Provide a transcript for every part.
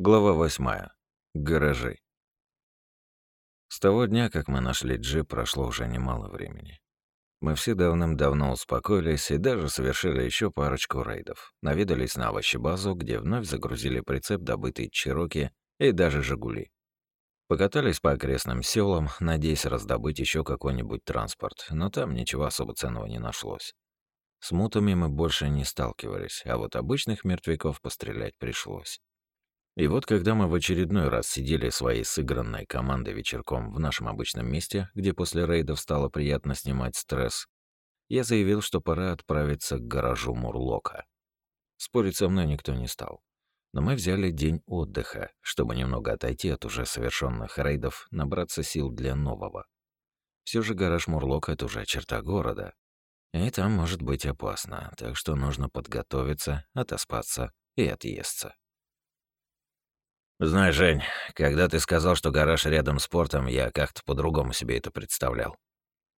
Глава восьмая. Гаражи. С того дня, как мы нашли джип, прошло уже немало времени. Мы все давным-давно успокоились и даже совершили еще парочку рейдов. Наведались на овощебазу, где вновь загрузили прицеп, добытый Чироки и даже Жигули. Покатались по окрестным селам, надеясь раздобыть еще какой-нибудь транспорт, но там ничего особо ценного не нашлось. С мутами мы больше не сталкивались, а вот обычных мертвяков пострелять пришлось. И вот когда мы в очередной раз сидели своей сыгранной командой вечерком в нашем обычном месте, где после рейдов стало приятно снимать стресс, я заявил, что пора отправиться к гаражу Мурлока. Спорить со мной никто не стал. Но мы взяли день отдыха, чтобы немного отойти от уже совершенных рейдов, набраться сил для нового. Все же гараж Мурлока — это уже черта города. И там может быть опасно, так что нужно подготовиться, отоспаться и отъесться. Знаешь, Жень, когда ты сказал, что гараж рядом с портом, я как-то по-другому себе это представлял.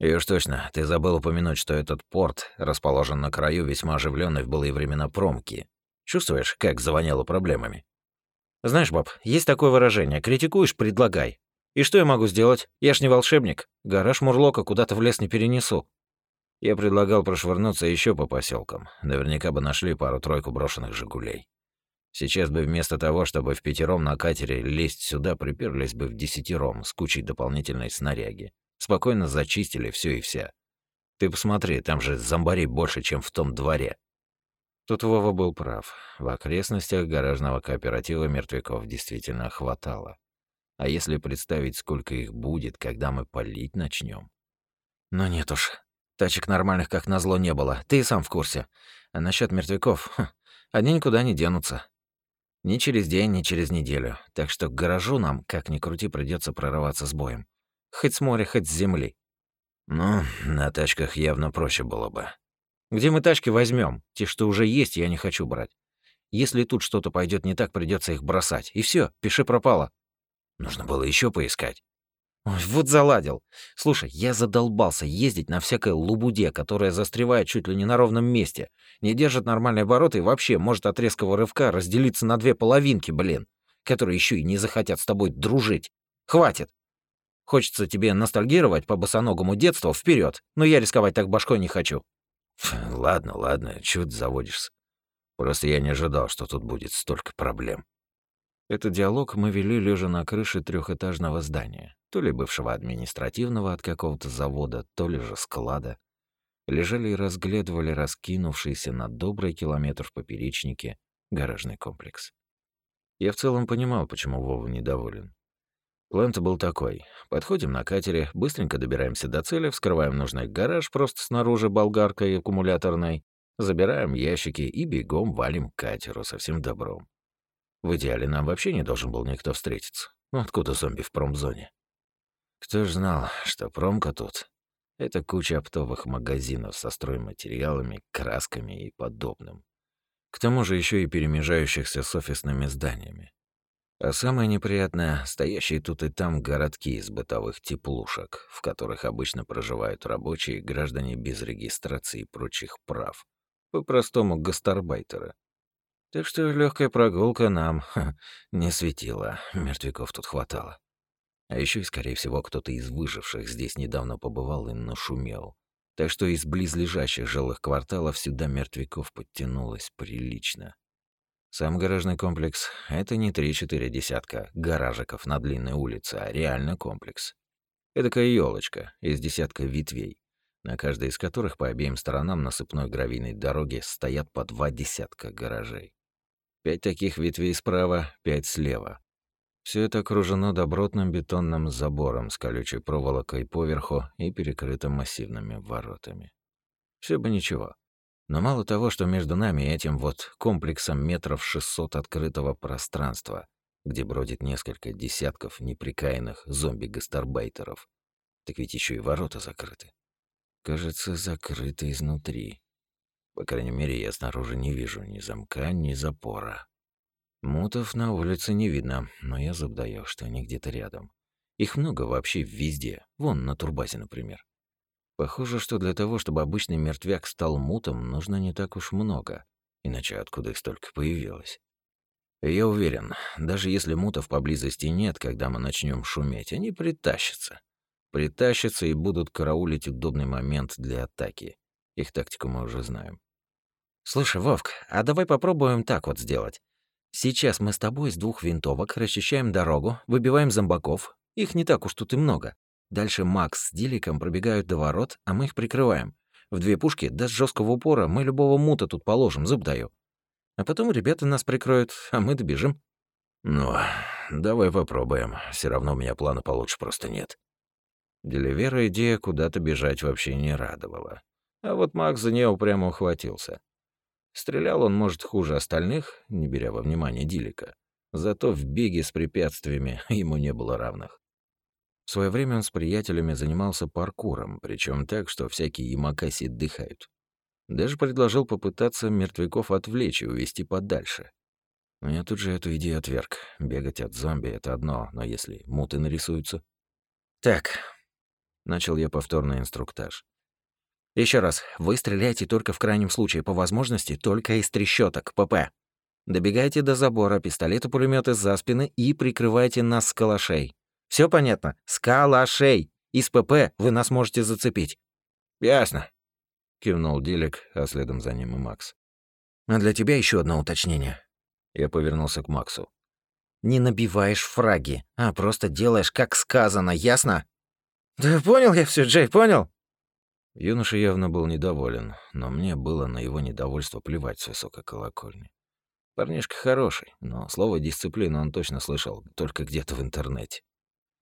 И уж точно, ты забыл упомянуть, что этот порт расположен на краю весьма оживленной в былые времена промки. Чувствуешь, как завоняло проблемами? Знаешь, Боб, есть такое выражение «критикуешь, предлагай». И что я могу сделать? Я ж не волшебник. Гараж Мурлока куда-то в лес не перенесу. Я предлагал прошвырнуться еще по поселкам. Наверняка бы нашли пару-тройку брошенных «Жигулей». Сейчас бы вместо того, чтобы в пятером на катере лезть сюда, приперлись бы в десятером с кучей дополнительной снаряги. Спокойно зачистили все и вся. Ты посмотри, там же зомбарей больше, чем в том дворе. Тут Вова был прав. В окрестностях гаражного кооператива мертвяков действительно хватало. А если представить, сколько их будет, когда мы палить начнем? Ну нет уж. Тачек нормальных, как назло, не было. Ты и сам в курсе. А насчет мертвяков, хм, они никуда не денутся. Ни через день, ни через неделю. Так что к гаражу нам, как ни крути, придется прорываться с боем. Хоть с моря, хоть с земли. Ну, на тачках явно проще было бы. Где мы тачки возьмем? Те, что уже есть, я не хочу брать. Если тут что-то пойдет не так, придется их бросать. И все, пиши пропало. Нужно было еще поискать. Вот заладил. Слушай, я задолбался ездить на всякой лубуде, которая застревает чуть ли не на ровном месте, не держит нормальные обороты и вообще может от резкого рывка разделиться на две половинки, блин, которые еще и не захотят с тобой дружить. Хватит. Хочется тебе ностальгировать по босоногому детству вперед, но я рисковать так башкой не хочу. Ладно, ладно, чего ты заводишься? Просто я не ожидал, что тут будет столько проблем. Этот диалог мы вели лежа на крыше трехэтажного здания, то ли бывшего административного от какого-то завода, то ли же склада. Лежали и разглядывали раскинувшийся на добрый километр в поперечнике гаражный комплекс. Я в целом понимал, почему Вова недоволен. План-то был такой. Подходим на катере, быстренько добираемся до цели, вскрываем нужный гараж просто снаружи болгаркой аккумуляторной, забираем ящики и бегом валим к катеру со всем добром. В идеале нам вообще не должен был никто встретиться. Ну, откуда зомби в промзоне? Кто ж знал, что промка тут — это куча оптовых магазинов со стройматериалами, красками и подобным. К тому же еще и перемежающихся с офисными зданиями. А самое неприятное — стоящие тут и там городки из бытовых теплушек, в которых обычно проживают рабочие граждане без регистрации и прочих прав. По-простому гастарбайтеры. Так что легкая прогулка нам ха, не светила, мертвяков тут хватало. А еще и, скорее всего, кто-то из выживших здесь недавно побывал и нашумел. Так что из близлежащих жилых кварталов сюда мертвяков подтянулось прилично. Сам гаражный комплекс — это не три-четыре десятка гаражиков на длинной улице, а реально комплекс. Эдакая елочка из десятка ветвей, на каждой из которых по обеим сторонам насыпной гравийной дороги стоят по два десятка гаражей. Пять таких ветвей справа, пять слева. Все это окружено добротным бетонным забором с колючей проволокой поверху и перекрытым массивными воротами. Все бы ничего. Но мало того, что между нами и этим вот комплексом метров 600 открытого пространства, где бродит несколько десятков неприкаянных зомби-гастарбайтеров, так ведь еще и ворота закрыты. Кажется, закрыты изнутри. По крайней мере, я снаружи не вижу ни замка, ни запора. Мутов на улице не видно, но я забдаю, что они где-то рядом. Их много вообще везде, вон на турбазе, например. Похоже, что для того, чтобы обычный мертвяк стал мутом, нужно не так уж много. Иначе откуда их столько появилось? Я уверен, даже если мутов поблизости нет, когда мы начнем шуметь, они притащатся. Притащатся и будут караулить удобный момент для атаки. Их тактику мы уже знаем. Слушай, Вовк, а давай попробуем так вот сделать. Сейчас мы с тобой с двух винтовок расчищаем дорогу, выбиваем зомбаков. Их не так уж тут и много. Дальше Макс с Диликом пробегают до ворот, а мы их прикрываем. В две пушки, да с жесткого упора, мы любого мута тут положим, зуб даю. А потом ребята нас прикроют, а мы добежим. Ну, давай попробуем. Все равно у меня плана получше просто нет. Деливера идея куда-то бежать вообще не радовала. А вот Макс за нее упрямо ухватился. Стрелял он, может, хуже остальных, не беря во внимание Дилика. Зато в беге с препятствиями ему не было равных. В свое время он с приятелями занимался паркуром, причем так, что всякие ямакаси отдыхают. Даже предложил попытаться мертвяков отвлечь и увести подальше. Но я тут же эту идею отверг. Бегать от зомби — это одно, но если муты нарисуются... «Так», — начал я повторный инструктаж. Еще раз, вы стреляйте только в крайнем случае, по возможности, только из трещоток, ПП. Добегайте до забора, пистолеты пулеметы за спины и прикрывайте нас с калашей. Все понятно? С калашей. Из ПП вы нас можете зацепить. Ясно. Кивнул Дилек, а следом за ним и Макс. А для тебя еще одно уточнение. Я повернулся к Максу. Не набиваешь фраги, а просто делаешь, как сказано, ясно? Да понял я все, Джей, понял. Юноша явно был недоволен, но мне было на его недовольство плевать с высокой колокольни. Парнишка хороший, но слово «дисциплина» он точно слышал только где-то в интернете.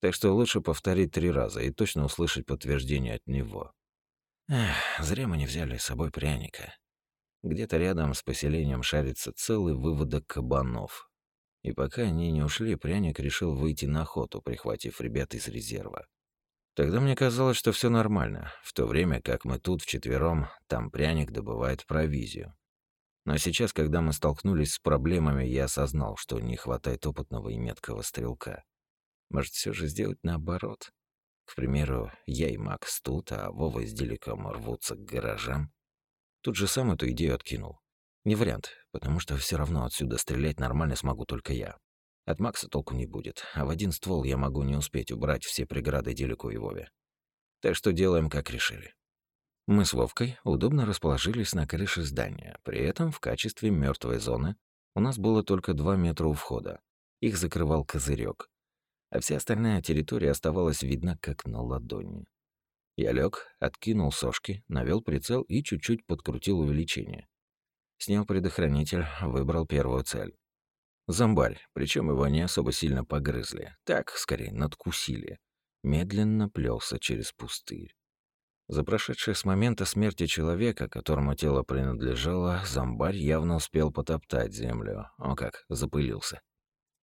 Так что лучше повторить три раза и точно услышать подтверждение от него. Эх, зря мы не взяли с собой пряника. Где-то рядом с поселением шарится целый выводок кабанов. И пока они не ушли, пряник решил выйти на охоту, прихватив ребят из резерва. Тогда мне казалось, что все нормально, в то время как мы тут вчетвером, там пряник добывает провизию. Но сейчас, когда мы столкнулись с проблемами, я осознал, что не хватает опытного и меткого стрелка. Может, все же сделать наоборот? К примеру, я и Макс тут, а Вова с Деликом рвутся к гаражам. Тут же сам эту идею откинул. Не вариант, потому что все равно отсюда стрелять нормально смогу только я. От Макса толку не будет, а в один ствол я могу не успеть убрать все преграды Делику и Вове. Так что делаем, как решили. Мы с Вовкой удобно расположились на крыше здания. При этом в качестве мертвой зоны у нас было только два метра у входа. Их закрывал козырек а вся остальная территория оставалась видна как на ладони. Я лег, откинул сошки, навел прицел и чуть-чуть подкрутил увеличение. Снял предохранитель, выбрал первую цель. Зомбарь, причем его не особо сильно погрызли, так, скорее, надкусили. Медленно плелся через пустырь. За прошедшее с момента смерти человека, которому тело принадлежало, зомбарь явно успел потоптать землю. О как, запылился.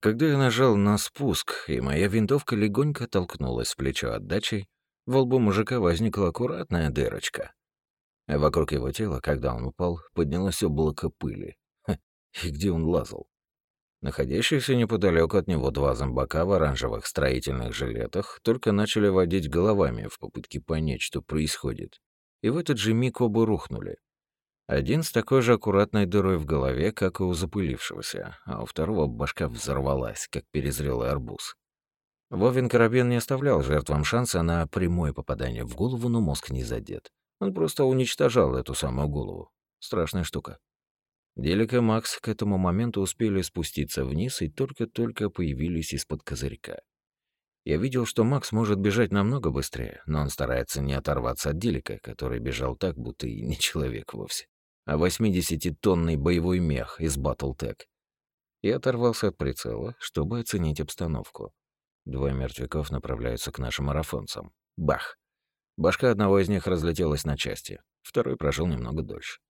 Когда я нажал на спуск, и моя винтовка легонько толкнулась в плечо отдачей, в лбу мужика возникла аккуратная дырочка. Вокруг его тела, когда он упал, поднялось облако пыли. Ха, и где он лазал? Находящиеся неподалеку от него два зомбака в оранжевых строительных жилетах только начали водить головами в попытке понять, что происходит. И в этот же миг оба рухнули. Один с такой же аккуратной дырой в голове, как и у запылившегося, а у второго башка взорвалась, как перезрелый арбуз. Вовин карабин не оставлял жертвам шанса на прямое попадание в голову, но мозг не задет. Он просто уничтожал эту самую голову. Страшная штука. Делик и Макс к этому моменту успели спуститься вниз и только-только появились из-под козырька. Я видел, что Макс может бежать намного быстрее, но он старается не оторваться от Делика, который бежал так, будто и не человек вовсе а 80-тонный боевой мех из Battletech. Я оторвался от прицела, чтобы оценить обстановку. Двое мертвяков направляются к нашим марафонцам. Бах! Башка одного из них разлетелась на части, второй прожил немного дольше.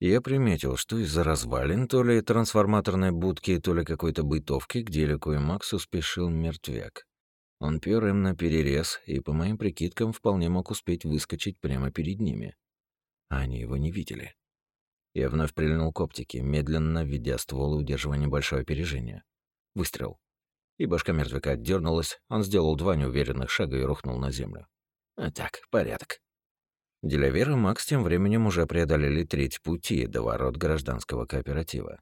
Я приметил, что из-за развалин то ли трансформаторной будки, то ли какой-то бытовки к Делику и Максу спешил мертвяк. Он пёр им на перерез и, по моим прикидкам, вполне мог успеть выскочить прямо перед ними. А они его не видели. Я вновь прильнул к оптике, медленно, ведя ствол и удерживая небольшое опережение. Выстрел. И башка мертвяка отдернулась, он сделал два неуверенных шага и рухнул на землю. А так, порядок. Делявер и Макс тем временем уже преодолели треть пути до ворот гражданского кооператива.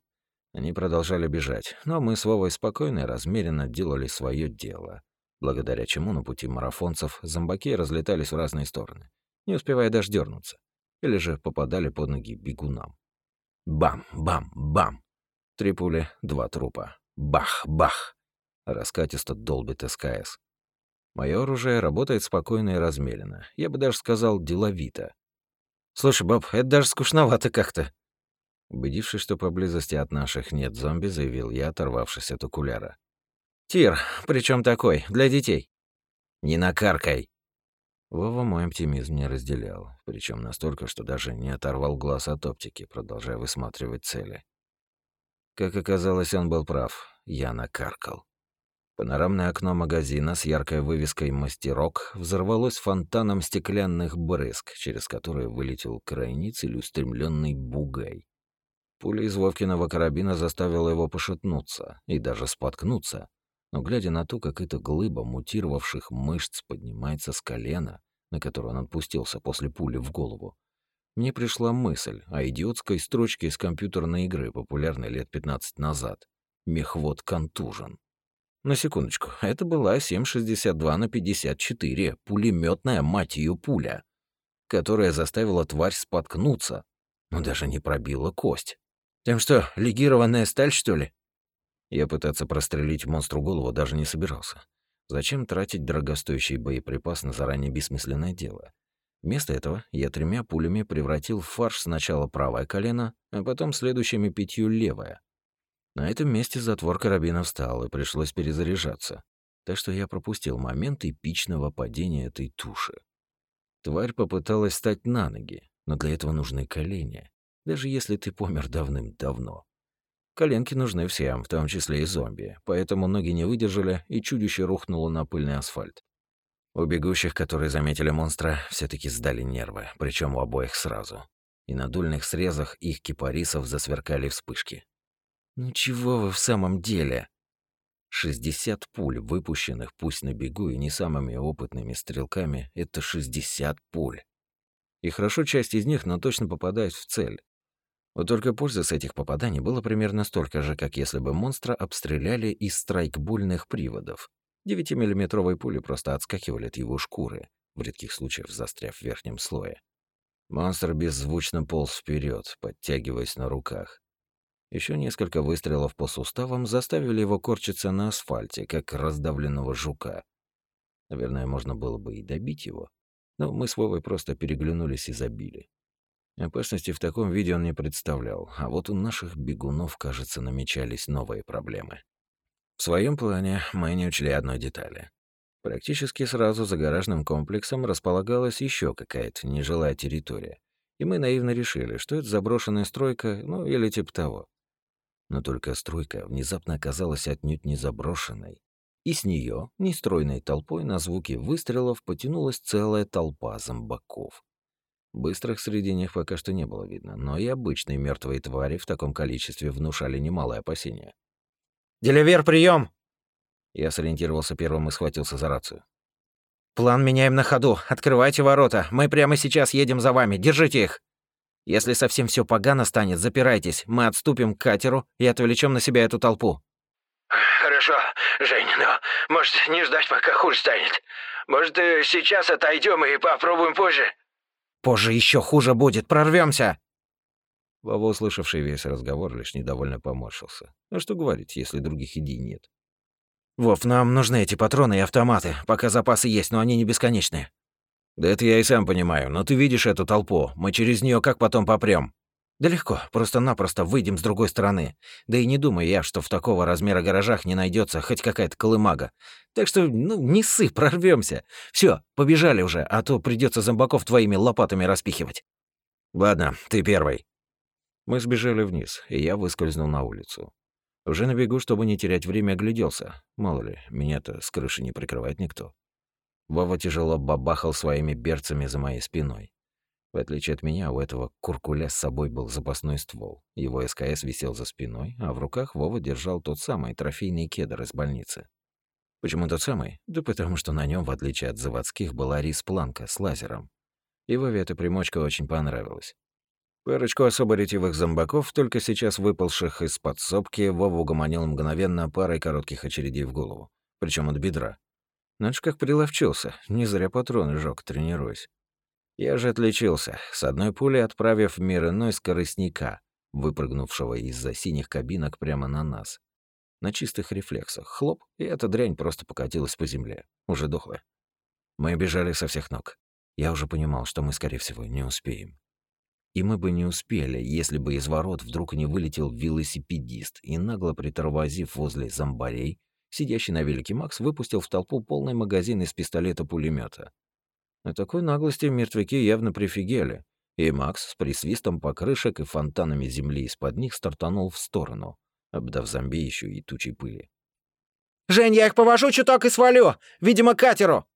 Они продолжали бежать, но мы с Вовой спокойно и размеренно делали свое дело, благодаря чему на пути марафонцев зомбаки разлетались в разные стороны, не успевая даже дернуться, или же попадали под ноги бегунам. Бам, бам, бам. Три пули, два трупа. Бах, бах. Раскатисто долбит СКС. Мое оружие работает спокойно и размеренно. Я бы даже сказал, деловито. «Слушай, баб, это даже скучновато как-то». Убедившись, что поблизости от наших нет зомби, заявил я, оторвавшись от окуляра. «Тир, причем такой, для детей». «Не накаркай!» Вова мой оптимизм не разделял, причем настолько, что даже не оторвал глаз от оптики, продолжая высматривать цели. Как оказалось, он был прав. Я накаркал. Панорамное окно магазина с яркой вывеской «Мастерок» взорвалось фонтаном стеклянных брызг, через которые вылетел крайне целеустремленный бугай. Пуля из Вовкиного карабина заставила его пошатнуться и даже споткнуться. Но глядя на то, как эта глыба мутировавших мышц поднимается с колена, на которое он отпустился после пули в голову, мне пришла мысль о идиотской строчке из компьютерной игры, популярной лет 15 назад. «Мехвод контужен». На секундочку, это была 7,62 на 54, пулеметная мать ее пуля, которая заставила тварь споткнуться, но даже не пробила кость. Тем что, легированная сталь, что ли? Я пытаться прострелить монстру голову даже не собирался. Зачем тратить дорогостоящий боеприпас на заранее бессмысленное дело? Вместо этого я тремя пулями превратил в фарш сначала правое колено, а потом следующими пятью левое. На этом месте затвор карабина встал, и пришлось перезаряжаться. Так что я пропустил момент эпичного падения этой туши. Тварь попыталась встать на ноги, но для этого нужны колени, даже если ты помер давным-давно. Коленки нужны всем, в том числе и зомби, поэтому ноги не выдержали, и чудище рухнуло на пыльный асфальт. У бегущих, которые заметили монстра, все таки сдали нервы, причем у обоих сразу. И на дульных срезах их кипарисов засверкали вспышки. Ну чего вы в самом деле? 60 пуль, выпущенных пусть на бегу и не самыми опытными стрелками, это 60 пуль. И хорошо часть из них, но точно попадает в цель. Вот только пользы с этих попаданий было примерно столько же, как если бы монстра обстреляли из страйкбульных приводов. 9-миллиметровые пули просто отскакивали от его шкуры, в редких случаях застряв в верхнем слое. Монстр беззвучно полз вперед, подтягиваясь на руках. Еще несколько выстрелов по суставам заставили его корчиться на асфальте, как раздавленного жука. Наверное, можно было бы и добить его. Но мы с Вовой просто переглянулись и забили. Опасности в таком виде он не представлял, а вот у наших бегунов, кажется, намечались новые проблемы. В своем плане мы не учли одной детали. Практически сразу за гаражным комплексом располагалась еще какая-то нежилая территория, и мы наивно решили, что это заброшенная стройка, ну или типа того. Но только стройка внезапно оказалась отнюдь не заброшенной. И с нее, нестройной толпой, на звуки выстрелов потянулась целая толпа зомбаков. Быстрых среди них пока что не было видно, но и обычные мертвые твари в таком количестве внушали немалое опасение. «Деливер, прием! Я сориентировался первым и схватился за рацию. «План меняем на ходу. Открывайте ворота. Мы прямо сейчас едем за вами. Держите их!» Если совсем все погано станет, запирайтесь. Мы отступим к катеру и отвлечем на себя эту толпу. Хорошо, Жень, но может не ждать, пока хуже станет. Может, э, сейчас отойдем и попробуем позже. Позже еще хуже будет. Прорвемся. Вова, услышавший весь разговор, лишь недовольно поморщился. А что говорить, если других идей нет? Вов, нам нужны эти патроны и автоматы. Пока запасы есть, но они не бесконечные. Да это я и сам понимаю, но ты видишь эту толпу. Мы через нее как потом попрем? Да легко, просто-напросто выйдем с другой стороны. Да и не думаю я, что в такого размера гаражах не найдется хоть какая-то колымага. Так что, ну, не сы, прорвемся. Все, побежали уже, а то придется зомбаков твоими лопатами распихивать. Ладно, ты первый. Мы сбежали вниз, и я выскользнул на улицу. Уже на бегу, чтобы не терять время, огляделся. Мало ли, меня-то с крыши не прикрывает никто. Вова тяжело бабахал своими берцами за моей спиной. В отличие от меня, у этого куркуля с собой был запасной ствол. Его СКС висел за спиной, а в руках Вова держал тот самый трофейный кедр из больницы. Почему тот самый? Да потому что на нем, в отличие от заводских, была рис-планка с лазером. И Вове эта примочка очень понравилась. Парочку особо ретивых зомбаков, только сейчас выпалших из подсобки, Вова угомонил мгновенно парой коротких очередей в голову, причем от бедра. Знаешь, как приловчился, не зря патроны жёг, тренируясь. Я же отличился, с одной пулей отправив в мир иной скоростника, выпрыгнувшего из-за синих кабинок прямо на нас. На чистых рефлексах. Хлоп, и эта дрянь просто покатилась по земле. Уже дохлая. Мы бежали со всех ног. Я уже понимал, что мы, скорее всего, не успеем. И мы бы не успели, если бы из ворот вдруг не вылетел велосипедист и, нагло притормозив возле зомбарей, сидящий на велике Макс выпустил в толпу полный магазин из пистолета пулемета. На такой наглости мертвяки явно прифигели, и Макс с присвистом покрышек и фонтанами земли из-под них стартанул в сторону, обдав зомби еще и тучей пыли. «Жень, я их повожу чуток и свалю! Видимо, катеру!»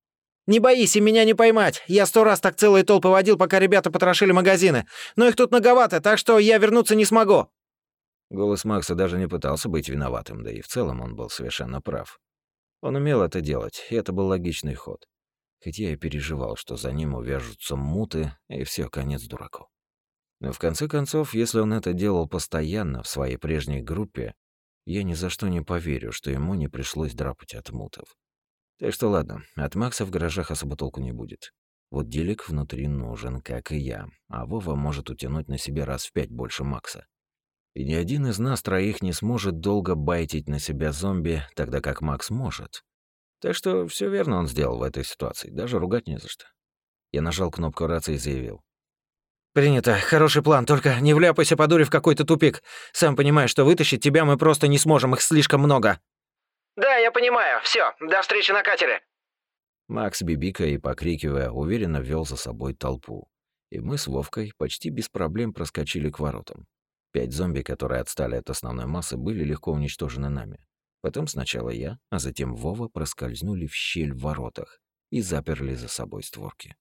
«Не боись, и меня не поймать. Я сто раз так целые толпы водил, пока ребята потрошили магазины. Но их тут многовато, так что я вернуться не смогу». Голос Макса даже не пытался быть виноватым, да и в целом он был совершенно прав. Он умел это делать, и это был логичный ход. Хотя я и переживал, что за ним увяжутся муты, и все, конец дураку. Но в конце концов, если он это делал постоянно в своей прежней группе, я ни за что не поверю, что ему не пришлось драпать от мутов. Так что ладно, от Макса в гаражах особо толку не будет. Вот Делик внутри нужен, как и я, а Вова может утянуть на себе раз в пять больше Макса. И ни один из нас троих не сможет долго байтить на себя зомби, тогда как Макс может. Так что все верно он сделал в этой ситуации, даже ругать не за что. Я нажал кнопку рации и заявил. «Принято. Хороший план, только не вляпайся по дуре в какой-то тупик. Сам понимаешь, что вытащить тебя мы просто не сможем, их слишком много». «Да, я понимаю. Все, до встречи на катере». Макс, бибикая и покрикивая, уверенно вел за собой толпу. И мы с Вовкой почти без проблем проскочили к воротам. Пять зомби, которые отстали от основной массы, были легко уничтожены нами. Потом сначала я, а затем Вова проскользнули в щель в воротах и заперли за собой створки.